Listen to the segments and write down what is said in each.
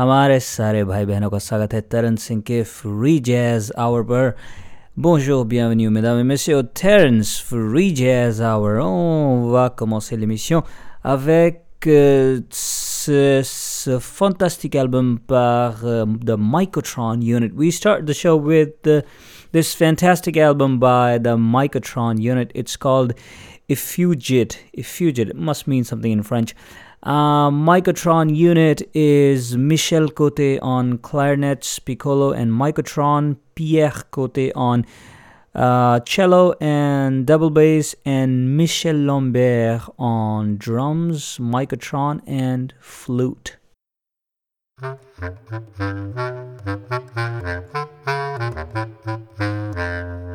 हमारे सारे भाई बहनों का स्वागत है तरन सिंह के free jazz hour Bonjour, bienvenue mesdames et messieurs, Taran's Free Jazz Hour. On va commencer l'émission avec euh, ce, fantastique album par euh, The Microtron Unit. We start the show with uh, this fantastic album by The Microtron Unit. It's called Effugit. Effugit, it must mean something in French. Uh, Microtron unit is Michel Cote on clarinets, piccolo, and Microtron, Pierre Cote on uh, cello and double bass, and Michel Lambert on drums, Microtron, and flute.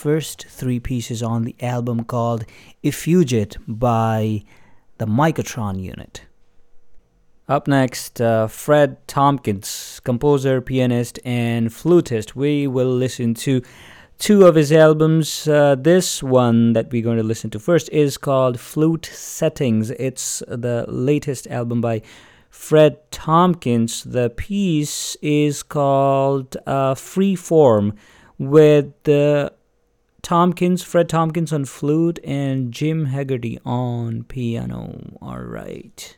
first three pieces on the album called Effugit by the Microtron Unit. Up next, uh, Fred Tompkins, composer, pianist, and flutist. We will listen to two of his albums. Uh, this one that we're going to listen to first is called Flute Settings. It's the latest album by Fred Tompkins. The piece is called uh, Free Form with the Tompkins, Fred Tompkins on flute, and Jim Haggerty on piano. All right.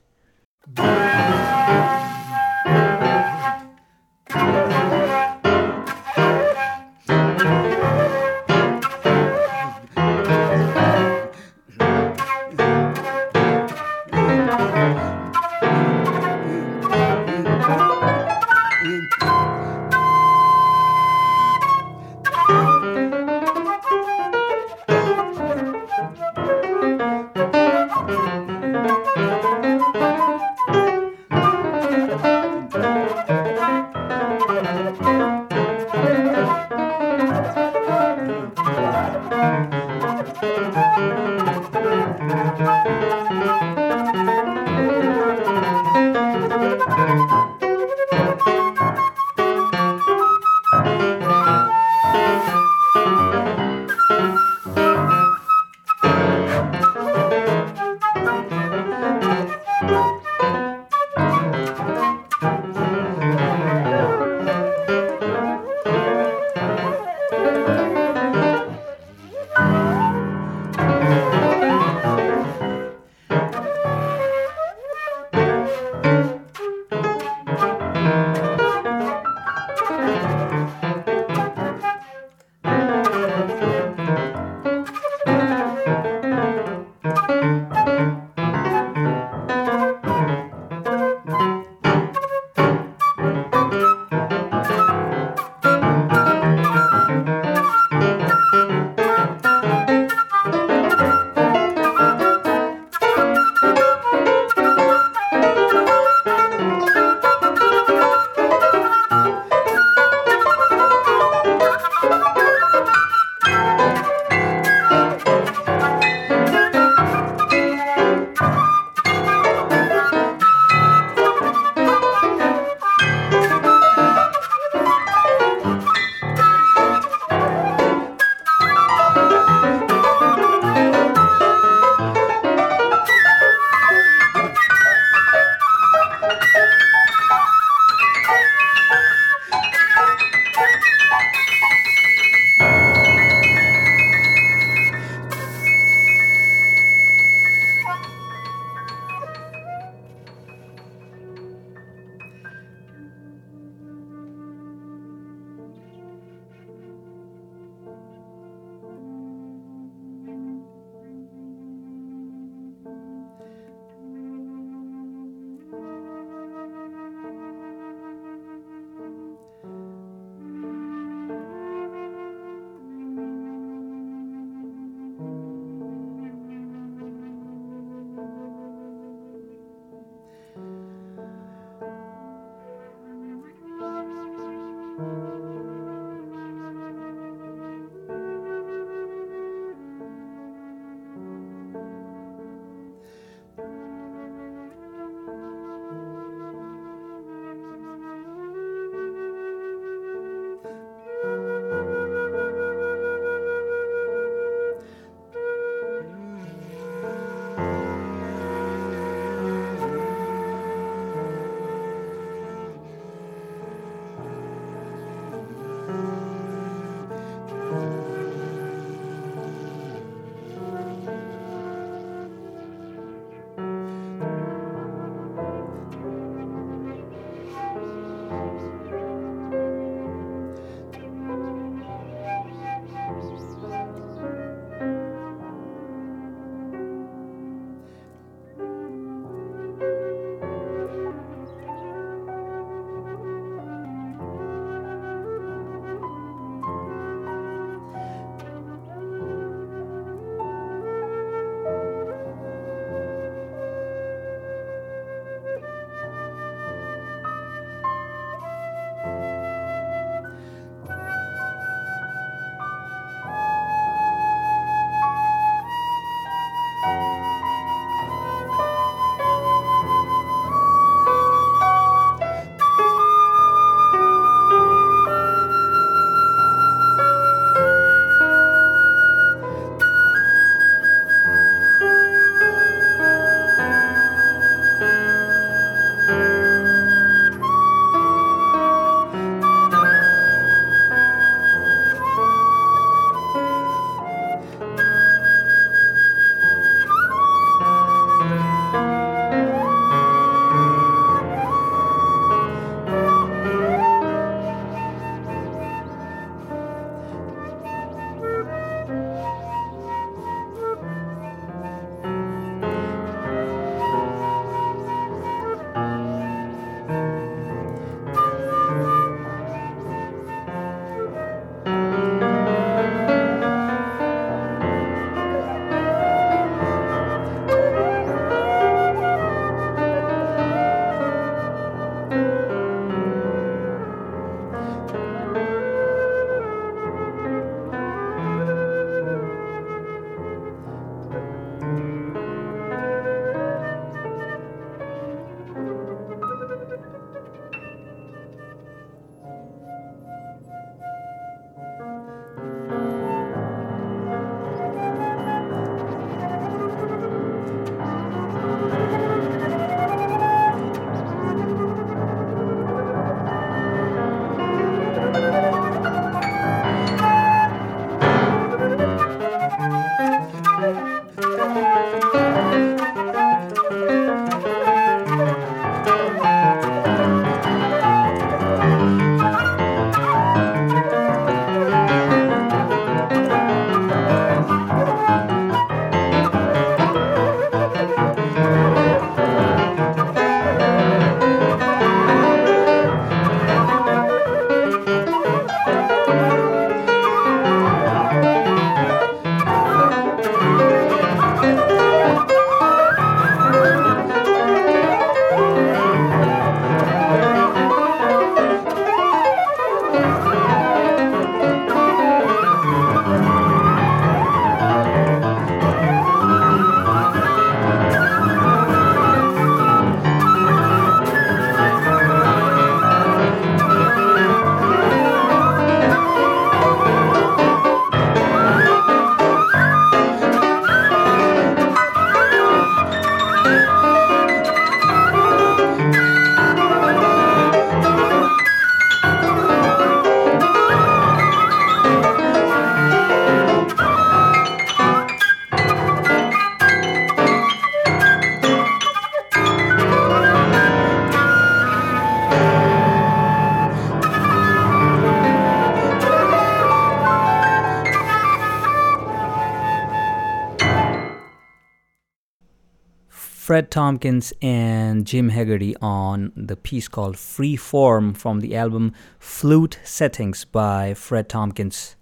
Fred Tompkins and Jim Haggerty on the piece called Free Form from the album Flute Settings by Fred Tompkins.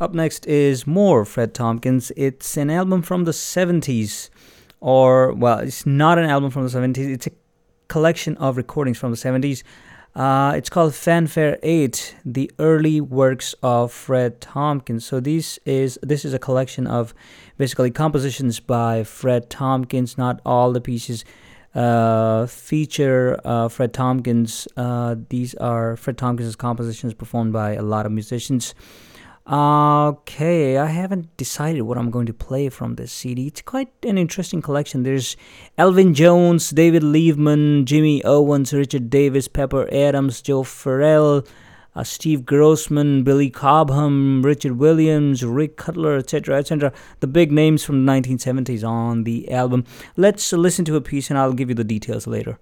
Up next is more Fred Tompkins. It's an album from the 70s, or, well, it's not an album from the 70s, it's a collection of recordings from the 70s. Uh, it's called Fanfare 8, the early works of Fred Tompkins. So this is this is a collection of basically compositions by Fred Tompkins. Not all the pieces uh, feature uh, Fred Tompkins. Uh, these are Fred Tompkins' compositions performed by a lot of musicians. Okay, I haven't decided what I'm going to play from this CD. It's quite an interesting collection. There's Elvin Jones, David Liebman, Jimmy Owens, Richard Davis, Pepper Adams, Joe Farrell, uh, Steve Grossman, Billy Cobham, Richard Williams, Rick Cutler, etc., etc. The big names from the 1970s on the album. Let's listen to a piece and I'll give you the details later.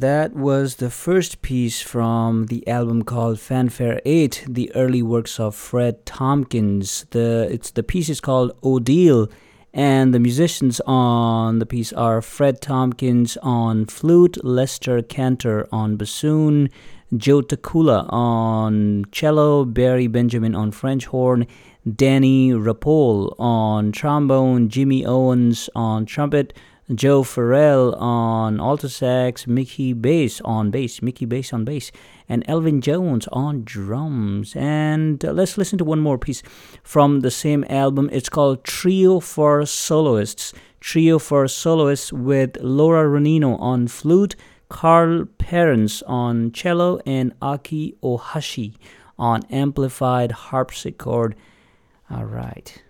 That was the first piece from the album called Fanfare 8, the early works of Fred Tompkins. The it's the piece is called Odile and the musicians on the piece are Fred Tompkins on flute, Lester Cantor on bassoon, Joe Takula on cello, Barry Benjamin on French horn, Danny Rapole on trombone, Jimmy Owens on trumpet, Joe Farrell on alto sax, Mickey Bass on bass, Mickey Bass on bass, and Elvin Jones on drums. And uh, let's listen to one more piece from the same album. It's called Trio for Soloists. Trio for Soloists with Laura Ronino on flute, Carl Perens on cello, and Aki Ohashi on amplified harpsichord. All right.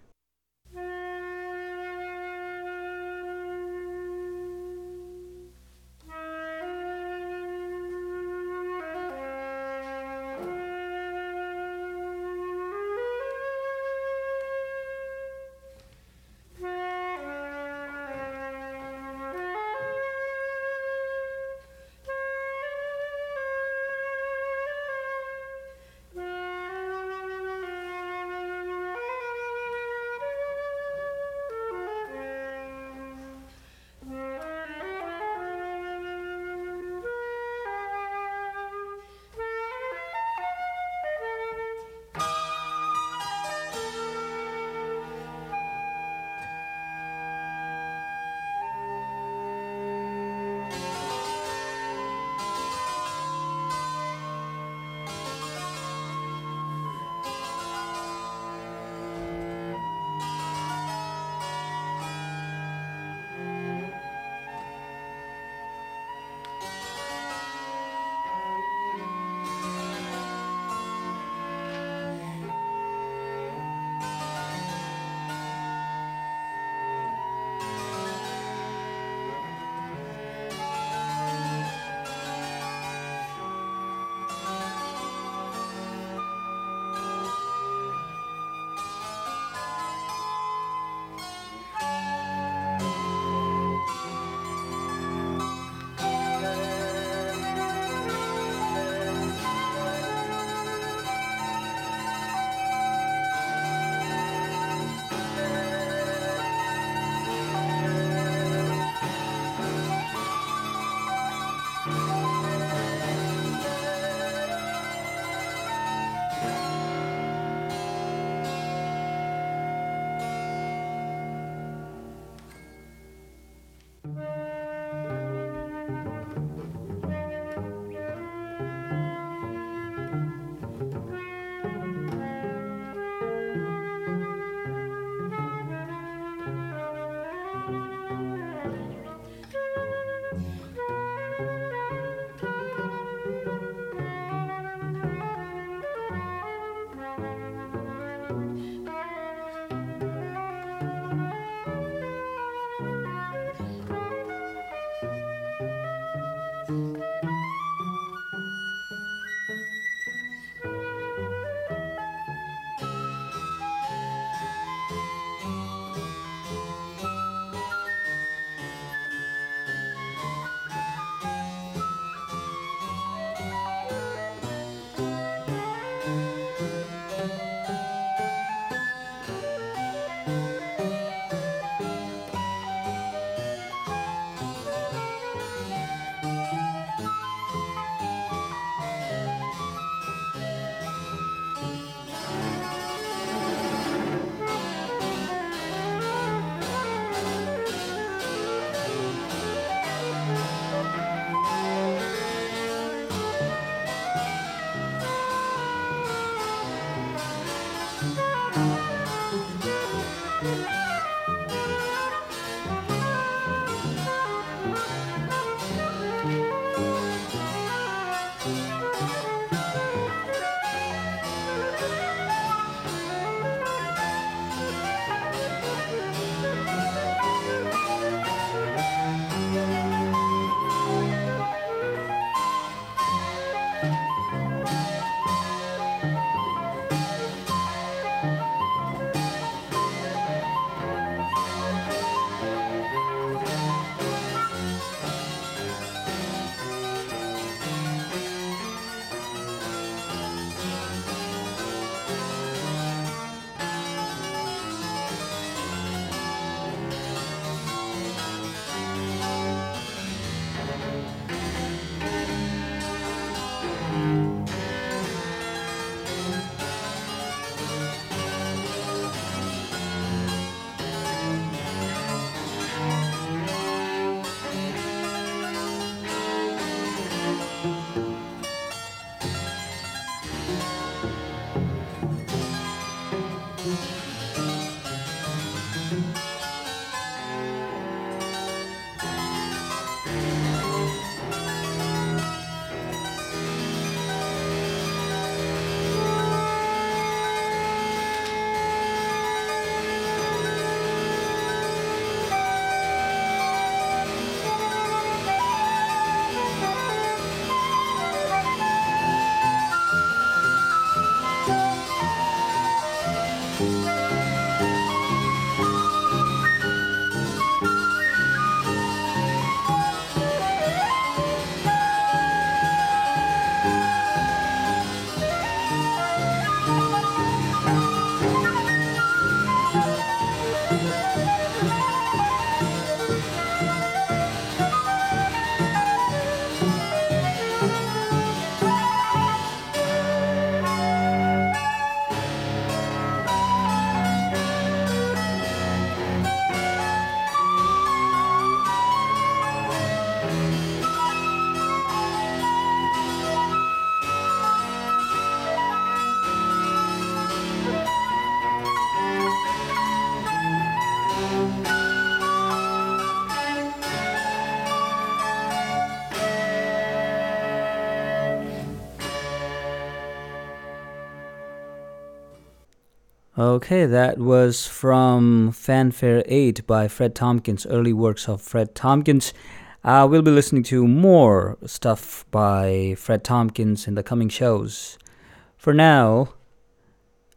Okay, that was from Fanfare 8 by Fred Tompkins, early works of Fred Tompkins. Uh, we'll be listening to more stuff by Fred Tompkins in the coming shows. For now,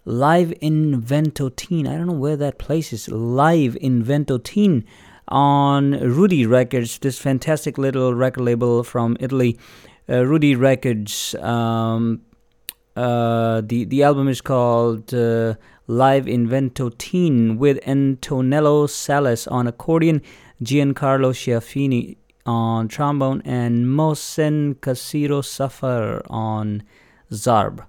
Live in Ventotene. I don't know where that place is. Live in Ventotene on Rudi Records, this fantastic little record label from Italy. Uh, Rudi Records. Um, uh, the the album is called uh, live in Ventotene with Antonello Salis on accordion, Giancarlo Schiaffini on trombone, and Mosen Casiro Safar on zarb.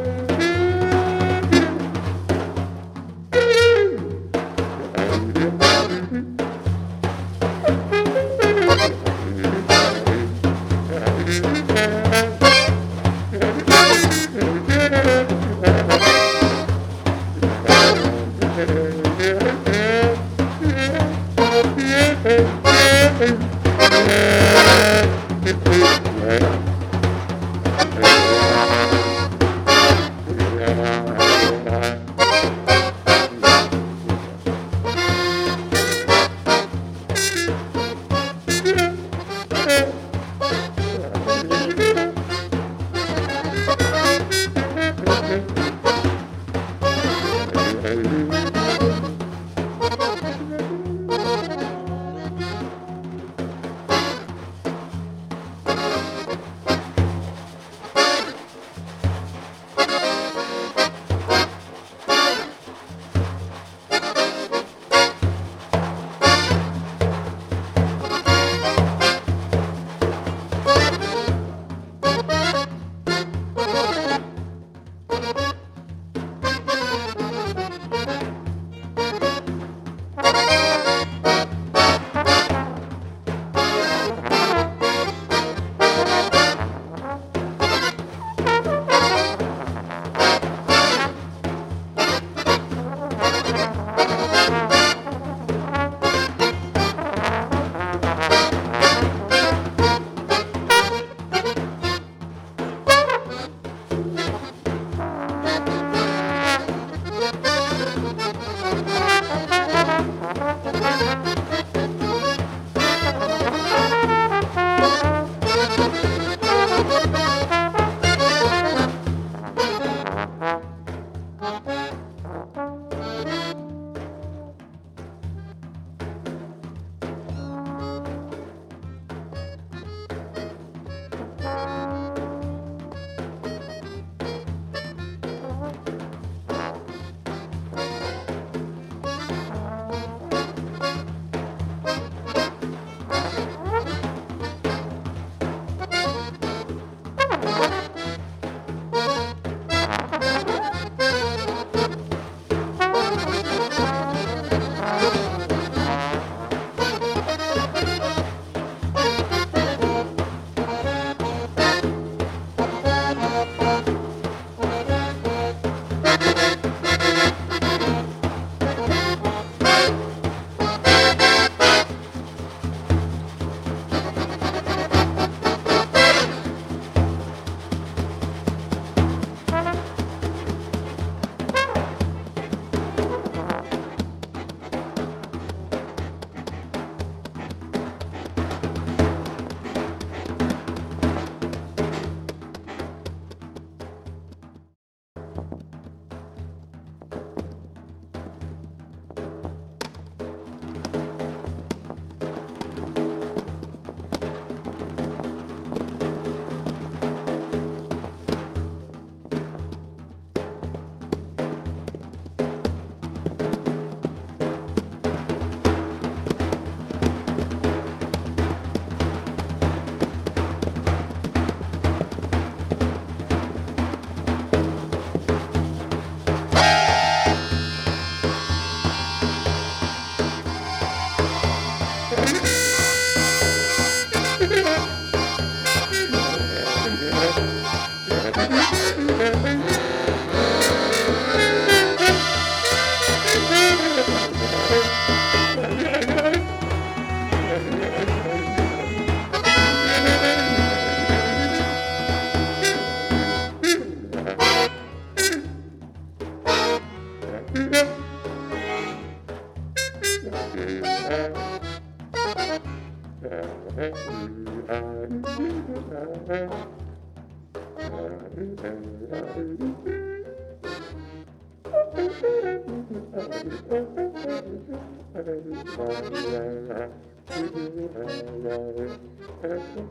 Yeah.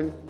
All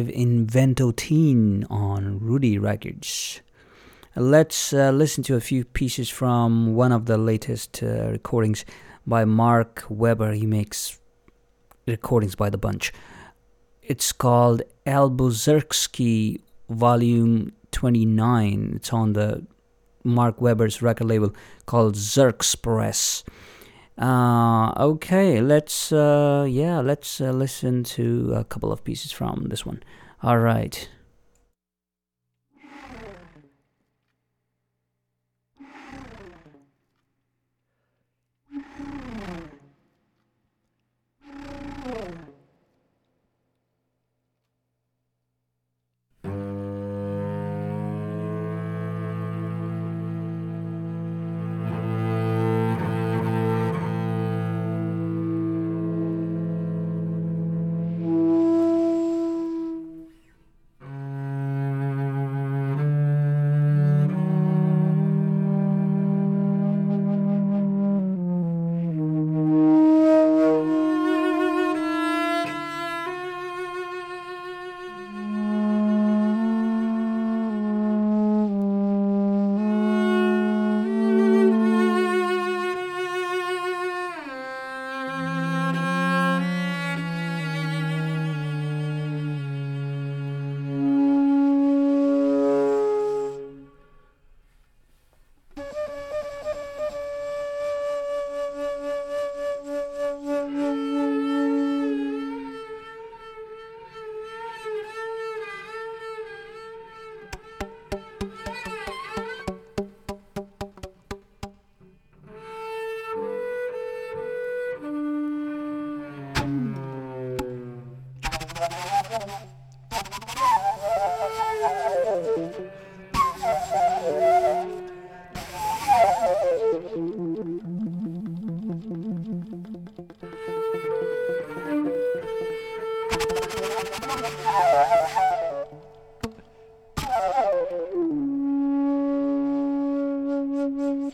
live in Ventotene on Rudi Records. Let's uh, listen to a few pieces from one of the latest uh, recordings by Mark Weber. He makes recordings by the bunch. It's called Albuquerque Volume 29. It's on the Mark Weber's record label called Zerxpress. Uh, okay, let's uh, yeah, let's uh, listen to a couple of pieces from this one. All right.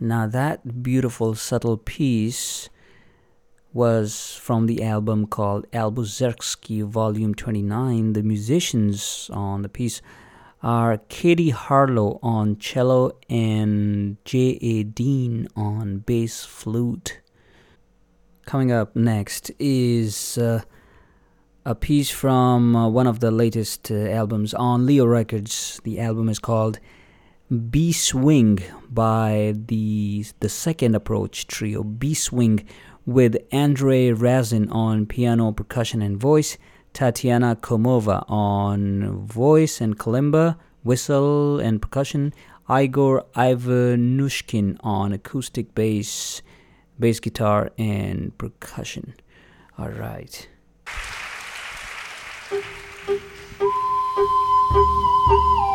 Now, that beautiful, subtle piece was from the album called Albuquerque Volume 29. The musicians on the piece are Katie Harlow on cello and J.A. Deane on bass flute. Coming up next is uh, a piece from uh, one of the latest uh, albums on Leo Records. The album is called B Swing by the the second approach trio. B Swing with Andrei Razin on piano, percussion, and voice, Tatiana Komova on voice and kalimba, whistle and percussion, Igor Ivanushkin on acoustic bass, bass guitar, and percussion. All right.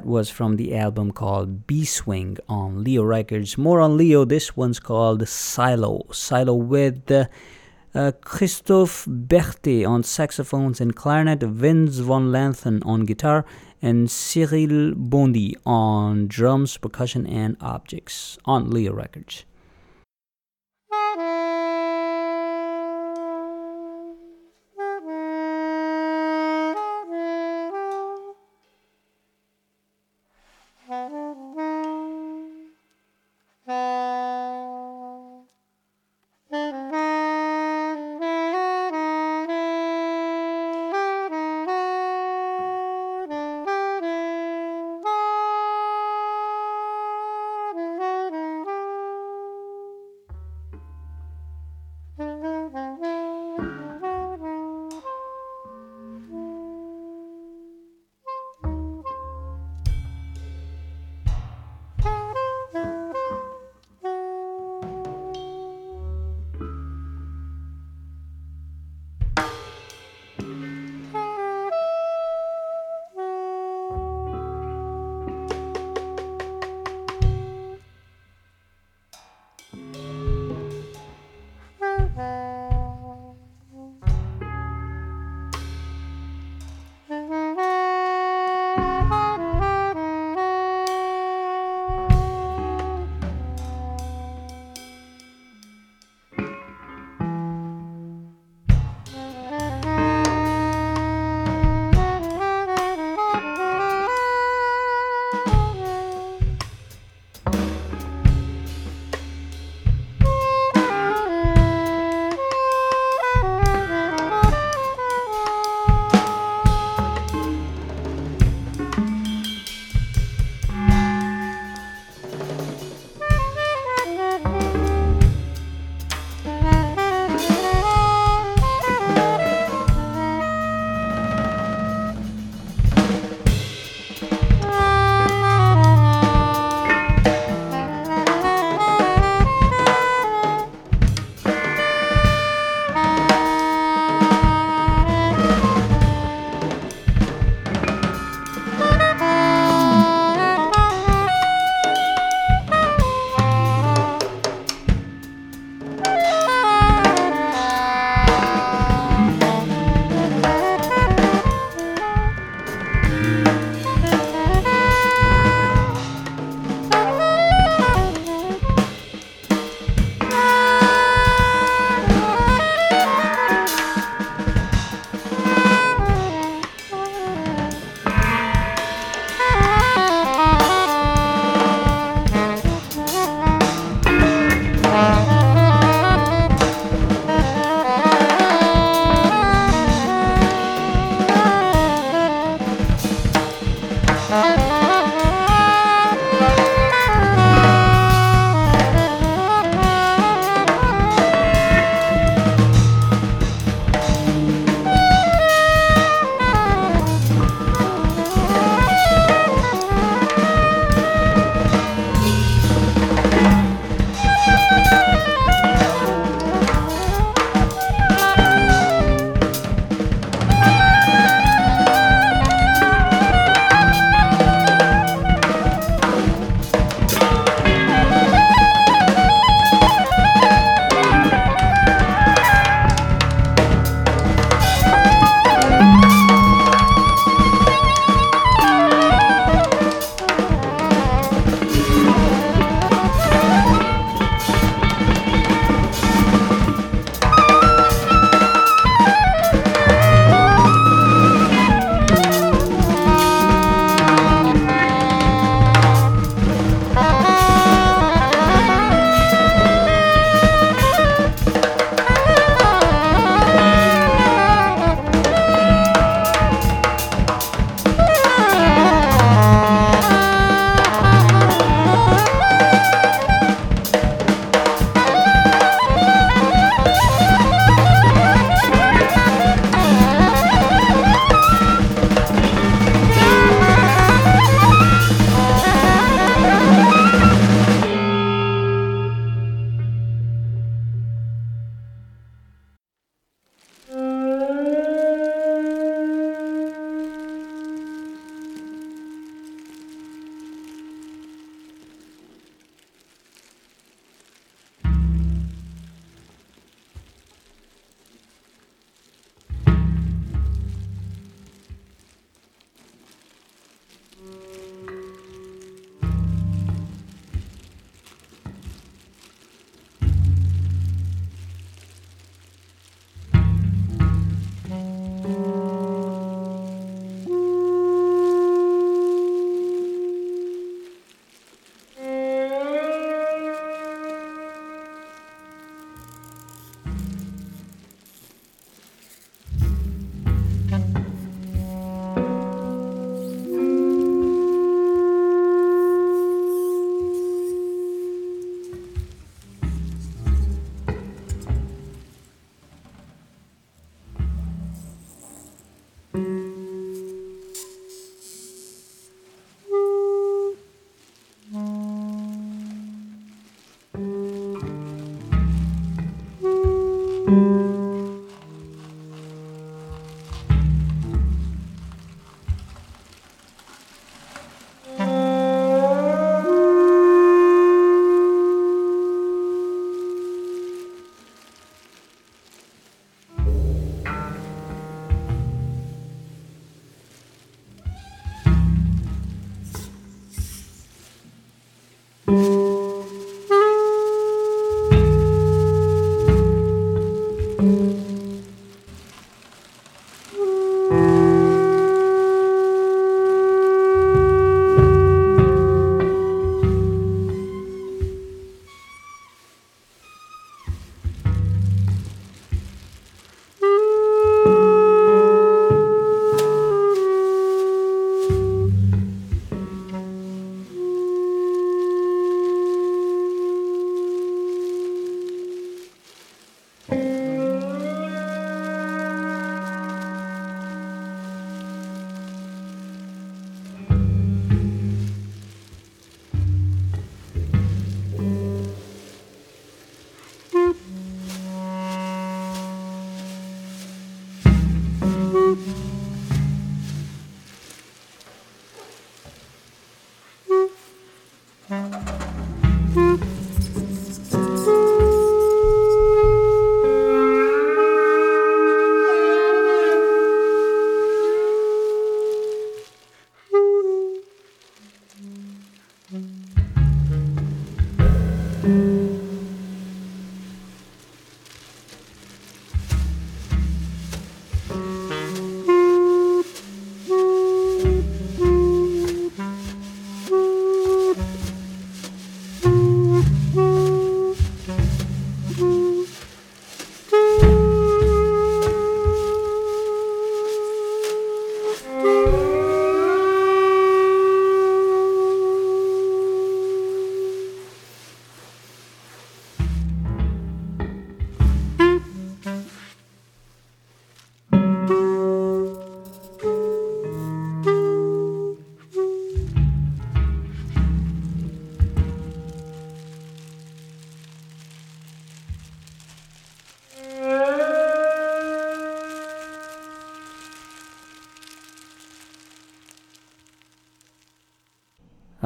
that was from the album called B Swing on Leo Records. More on Leo, this one's called Silo. Silo with uh, Christophe Berthet on saxophones and clarinet, Vinz Vonlanthen on guitar, and Cyril Bondi on drums, percussion, and objects on Leo Records.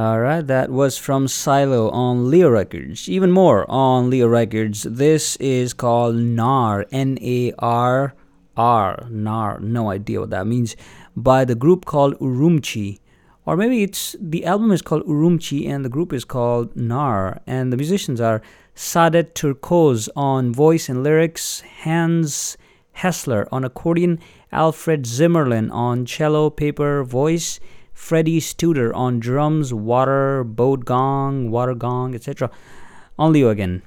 Alright, that was from Silo on Leo Records. Even more on Leo Records. This is called NAR, N A R R, NAR. No idea what that means. By the group called Urumchi. Or maybe it's the album is called Urumchi and the group is called NAR. And the musicians are Sadet Turkoz on voice and lyrics, Hans Hassler on accordion, Alfred Zimmerlin on cello, paper, voice, Fredy Studer on drums, water, boat gong, water gong, etc. On Leo again.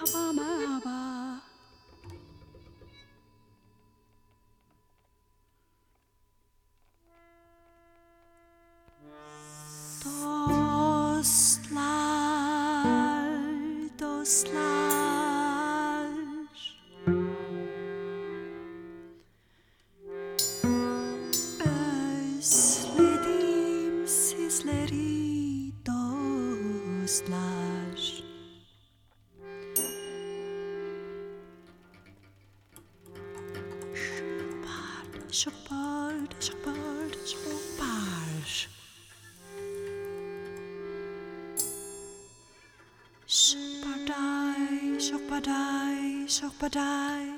Merhaba, Shokpadai, shokpadai, shokpadai. Kili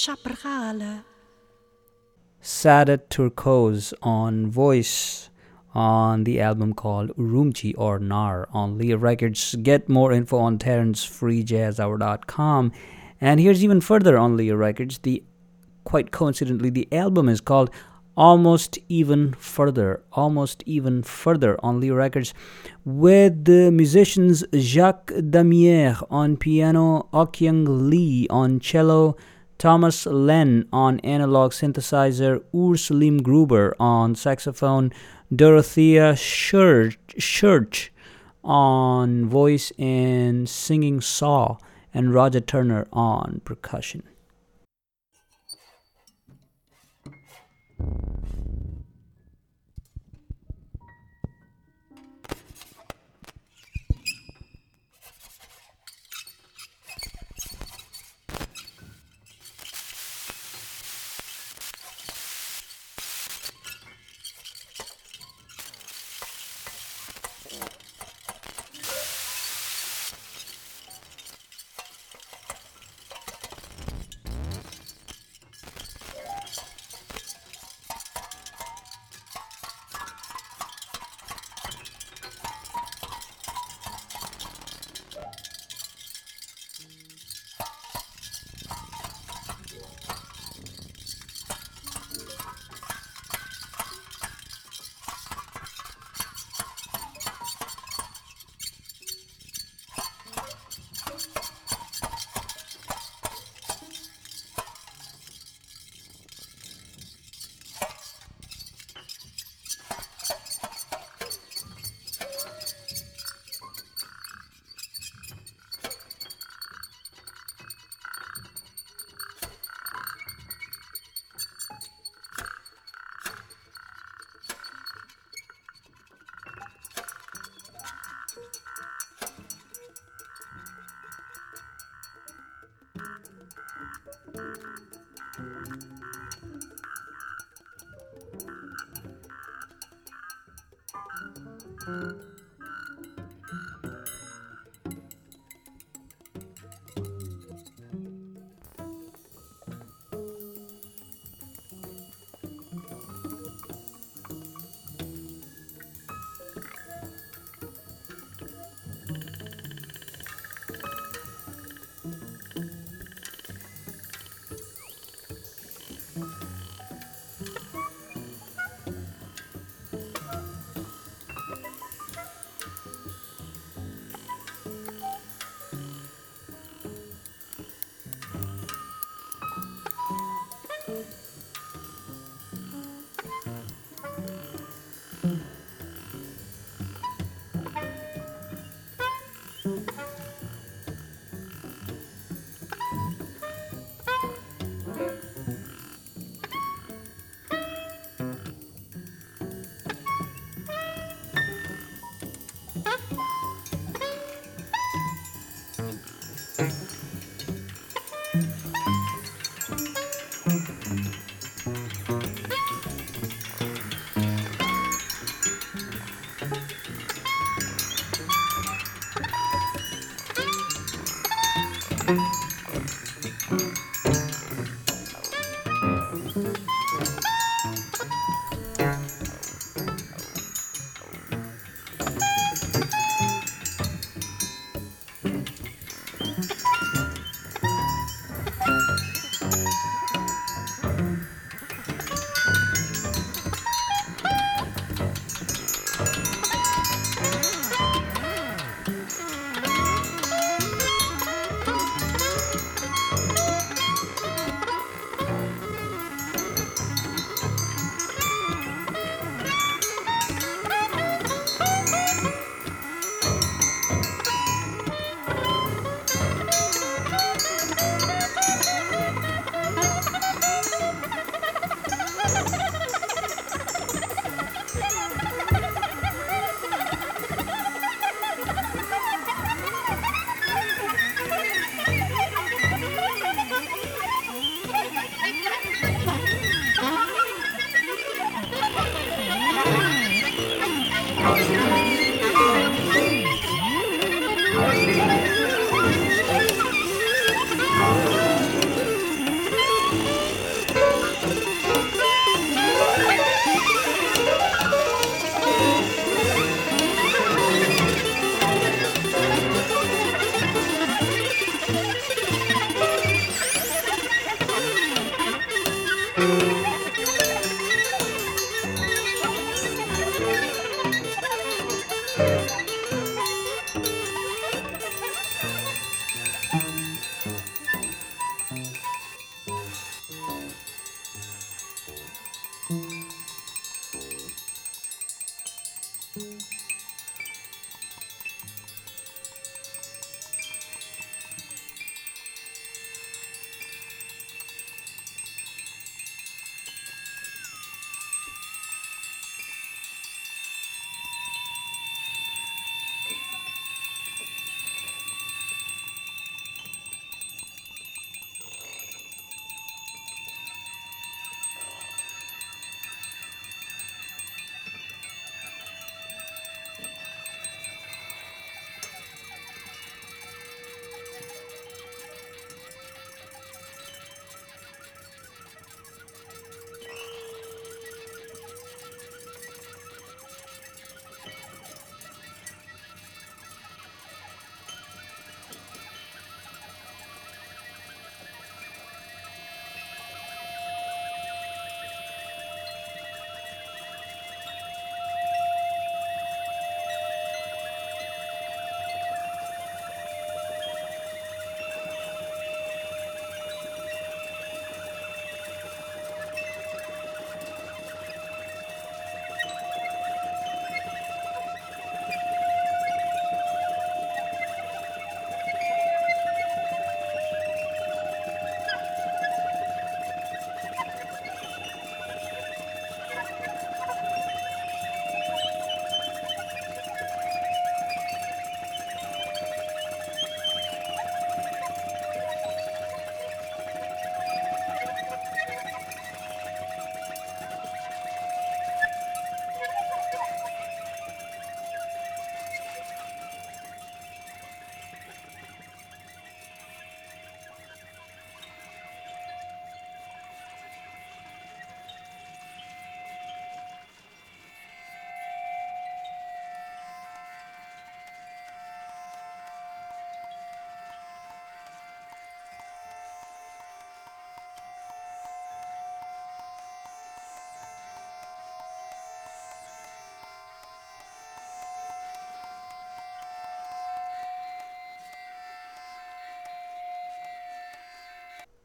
tüstü şapırgalı. Sadet on voice on the album called Urumqi or Nar on Leo Records. Get more info on TaransFreeJazzHour.com. And here's even further on Leo Records. The quite coincidentally, the album is called Almost Even Further. Almost Even Further on Leo Records with the musicians Jacques Demierre on piano, ah Okkyung Lee on cello, Thomas Lehn on analog synthesizer, Urs Leimgruber on saxophone, Dorothea Schurch on voice and singing saw, and Roger Turner on percussion.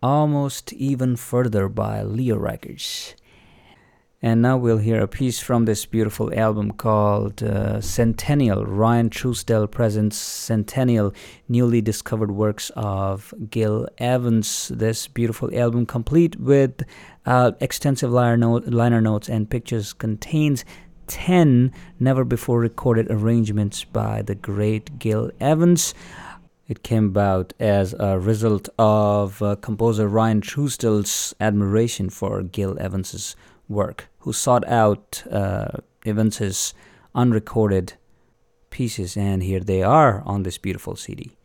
Almost Even Further by Leo Records. And now we'll hear a piece from this beautiful album called uh, Centennial. Ryan Truesdell presents Centennial, newly discovered works of Gil Evans. This beautiful album, complete with uh, extensive liner, note, liner notes and pictures, contains 10 never before recorded arrangements by the great Gil Evans. It came about as a result of uh, composer Ryan Truesdell's admiration for Gil Evans's work, who sought out uh, Evans's unrecorded pieces, and here they are on this beautiful CD.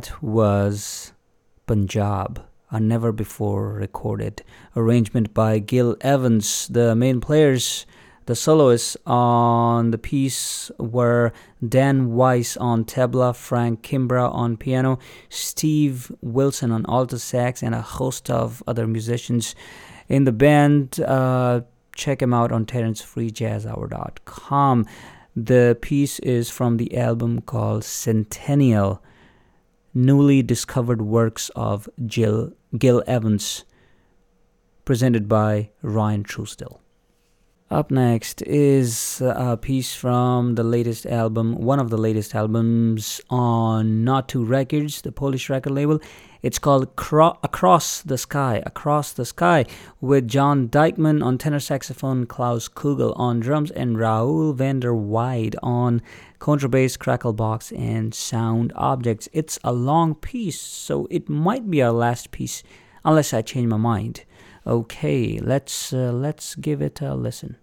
That was Punjab, a never before recorded arrangement by Gil Evans. The main players, the soloists on the piece were Dan Weiss on tabla, Frank Kimbrough on piano, Steve Wilson on alto sax, and a host of other musicians in the band. Uh, check him out on TaransFreeJazzHour.com. The piece is from the album called Centennial Newly Discovered Works of Jill, Gil Evans, presented by Ryan Truesdell. Up next is a piece from the latest album, one of the latest albums on Not Two Records, the Polish record label. It's called Cro- Across the Sky, Across the Sky, with John Dikeman on tenor saxophone, Klaus Kugel on drums, and Raoul van der Weide on contrabass, cracklebox, and sound objects. It's a long piece, so it might be our last piece, unless I change my mind. Okay, let's uh, let's give it a listen.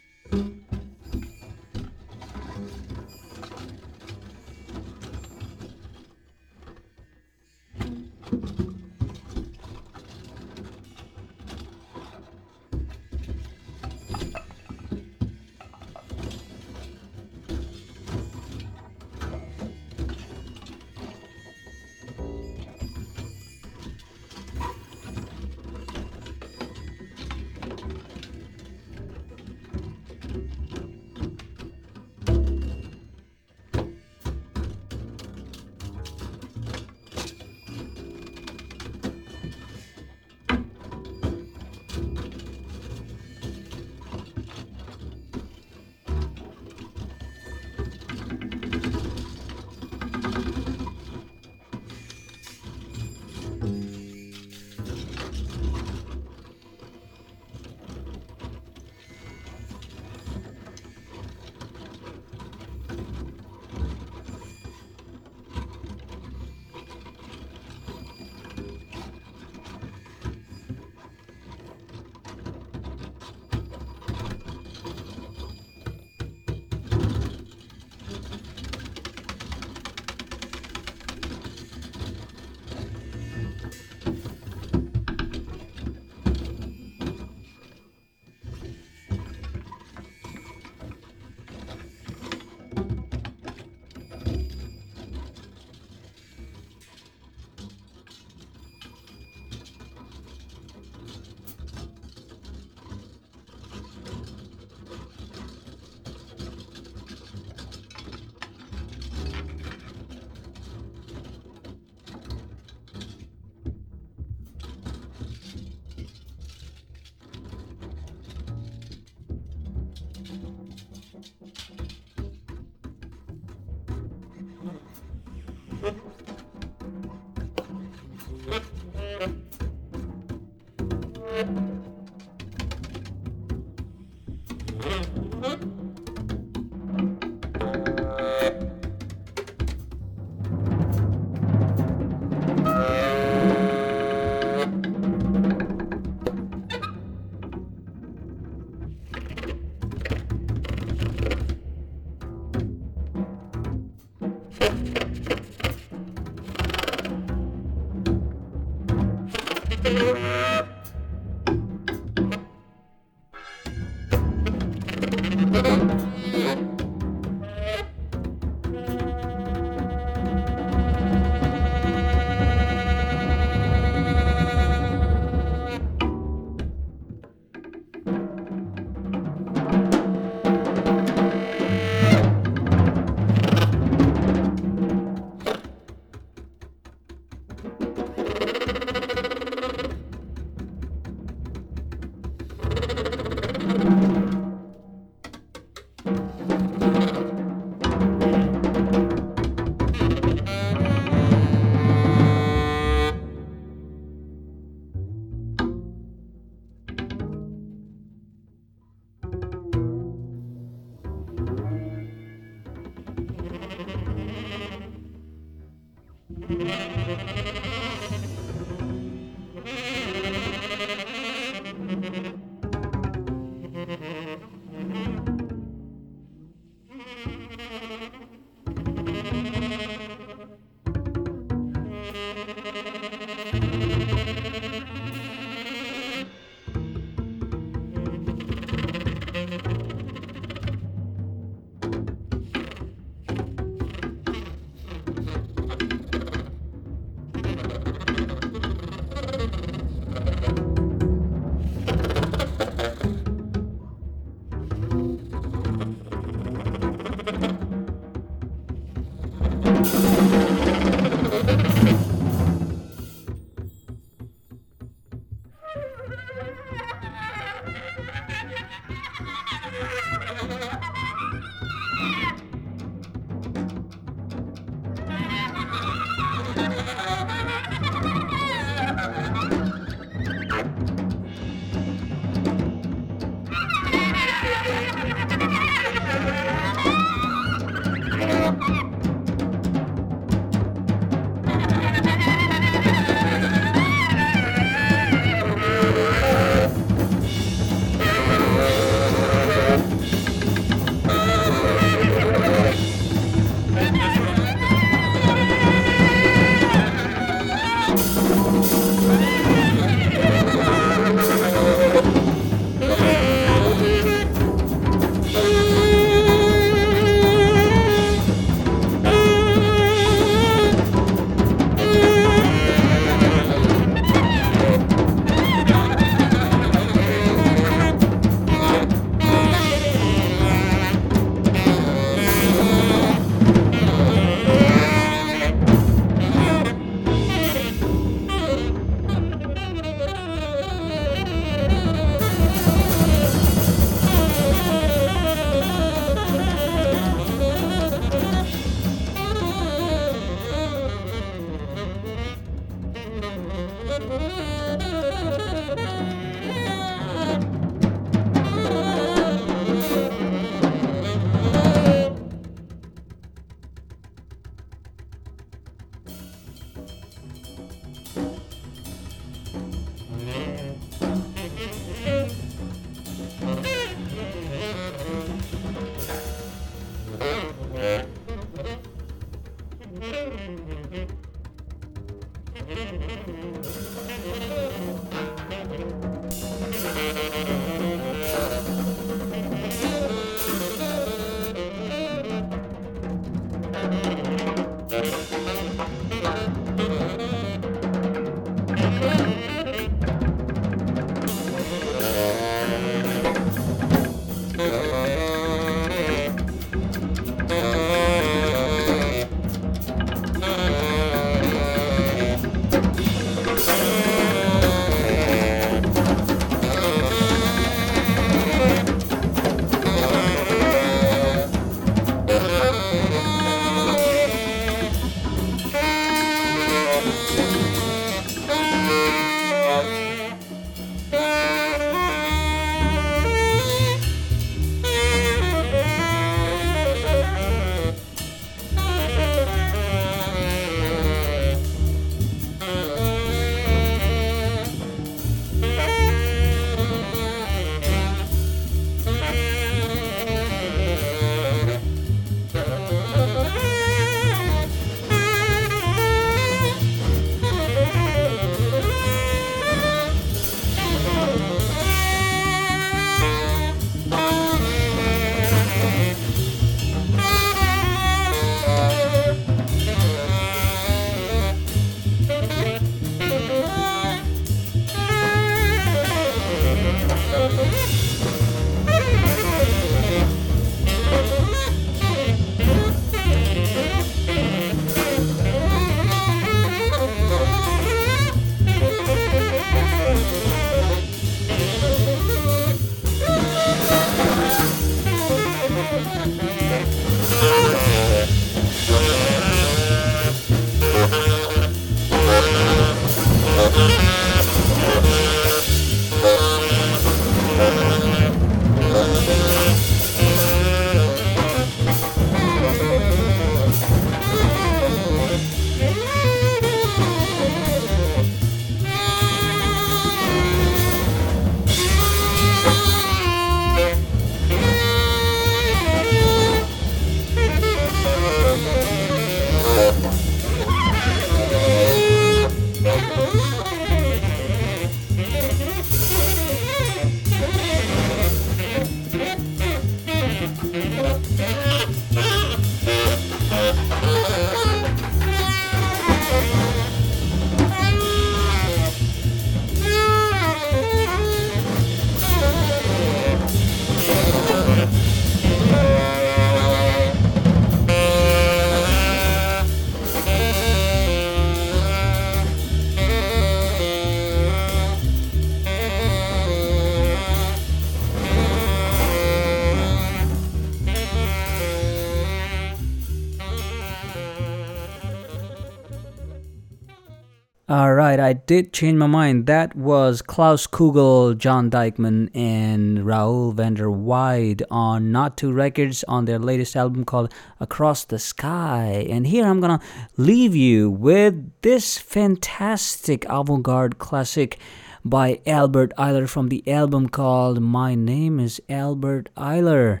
Right, I did change my mind. That was Klaus Kugel, John Dikeman, and Raoul van der Weide on Not Two Records on their latest album called Across the Sky. And here I'm gonna leave you with this fantastic avant garde classic by Albert Ayler from the album called My Name is Albert Ayler.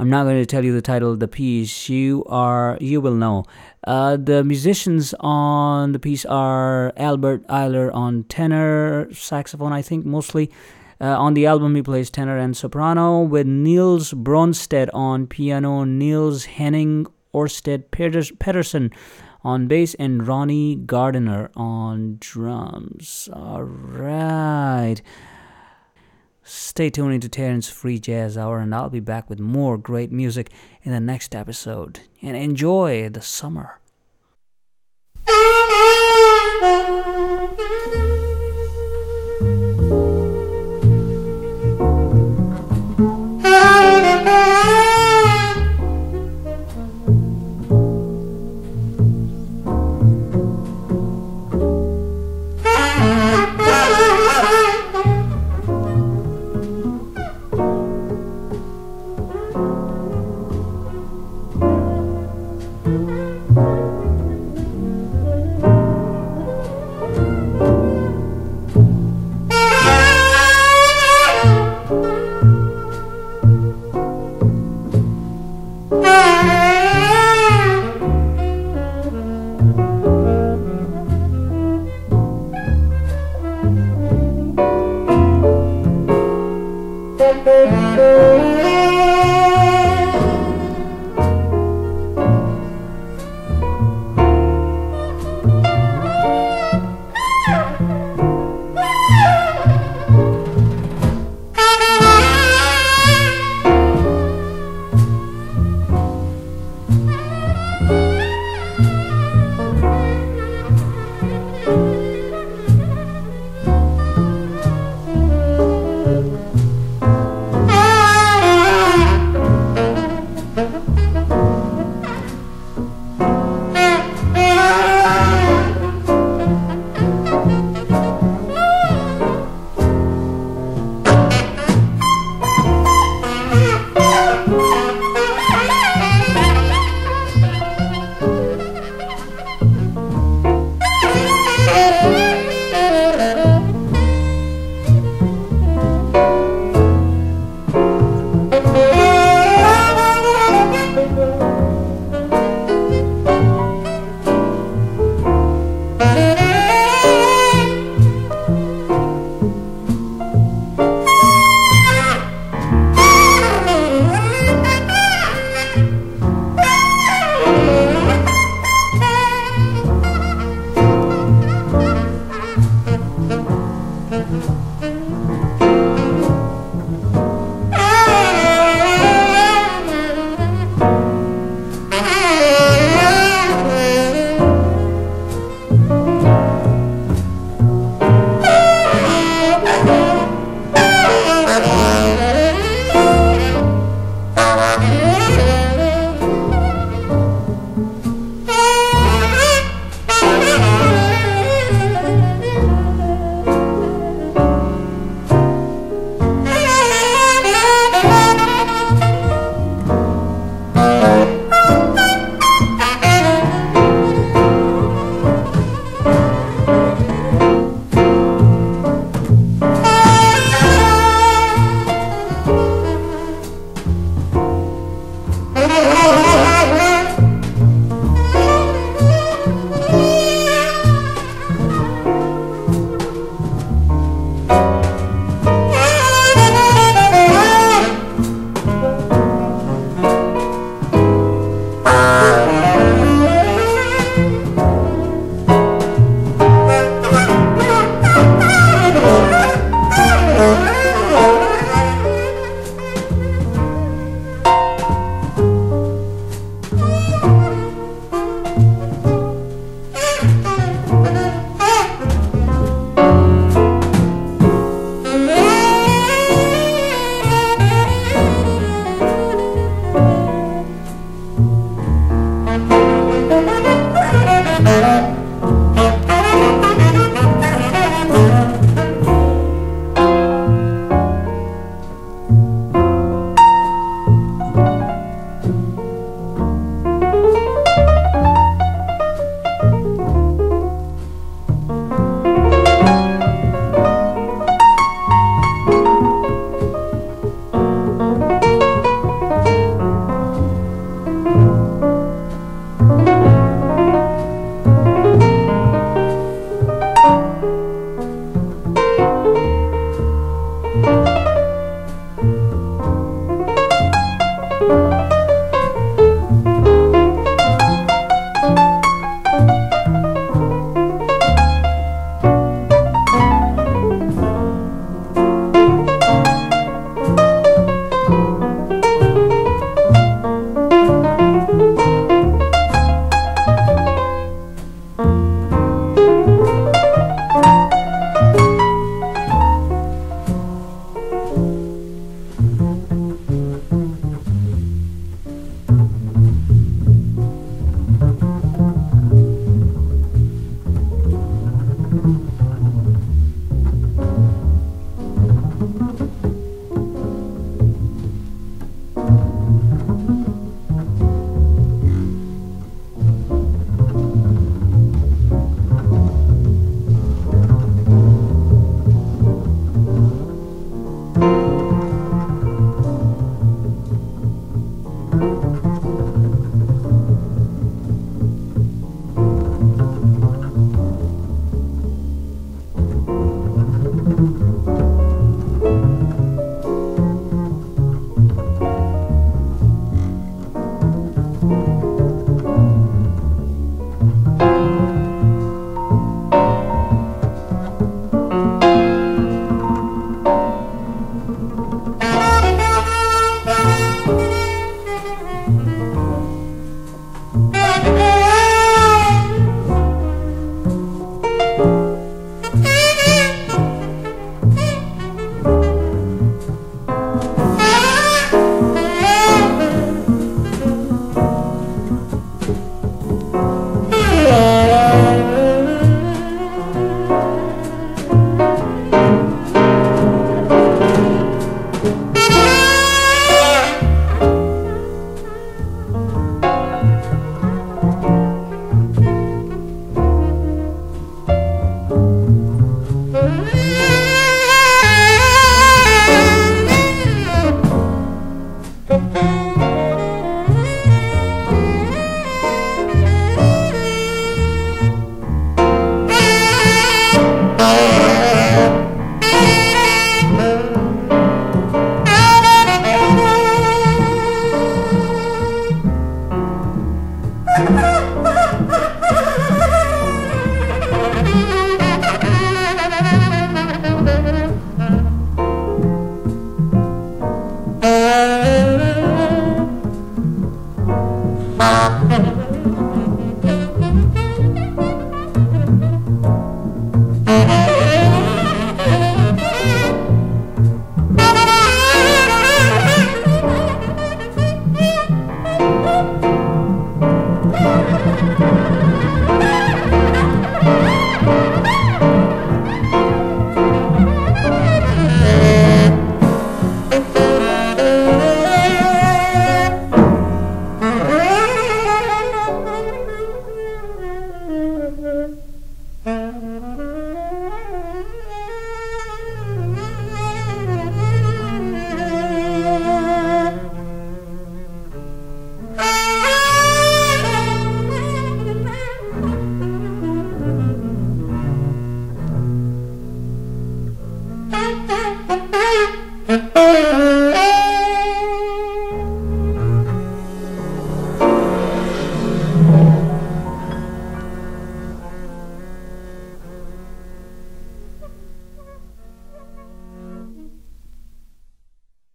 I'm not going to tell you the title of the piece. You are you will know. Uh, the musicians on the piece are Albert Ayler on tenor saxophone, I think mostly. Uh, on the album, he plays tenor and soprano with Niels Brønsted on piano, Niels Henning Orsted Pedersen on bass, and Ronnie Gardiner on drums. All right. Stay tuned into Taran's Free Jazz Hour, and I'll be back with more great music in the next episode. And enjoy the summer.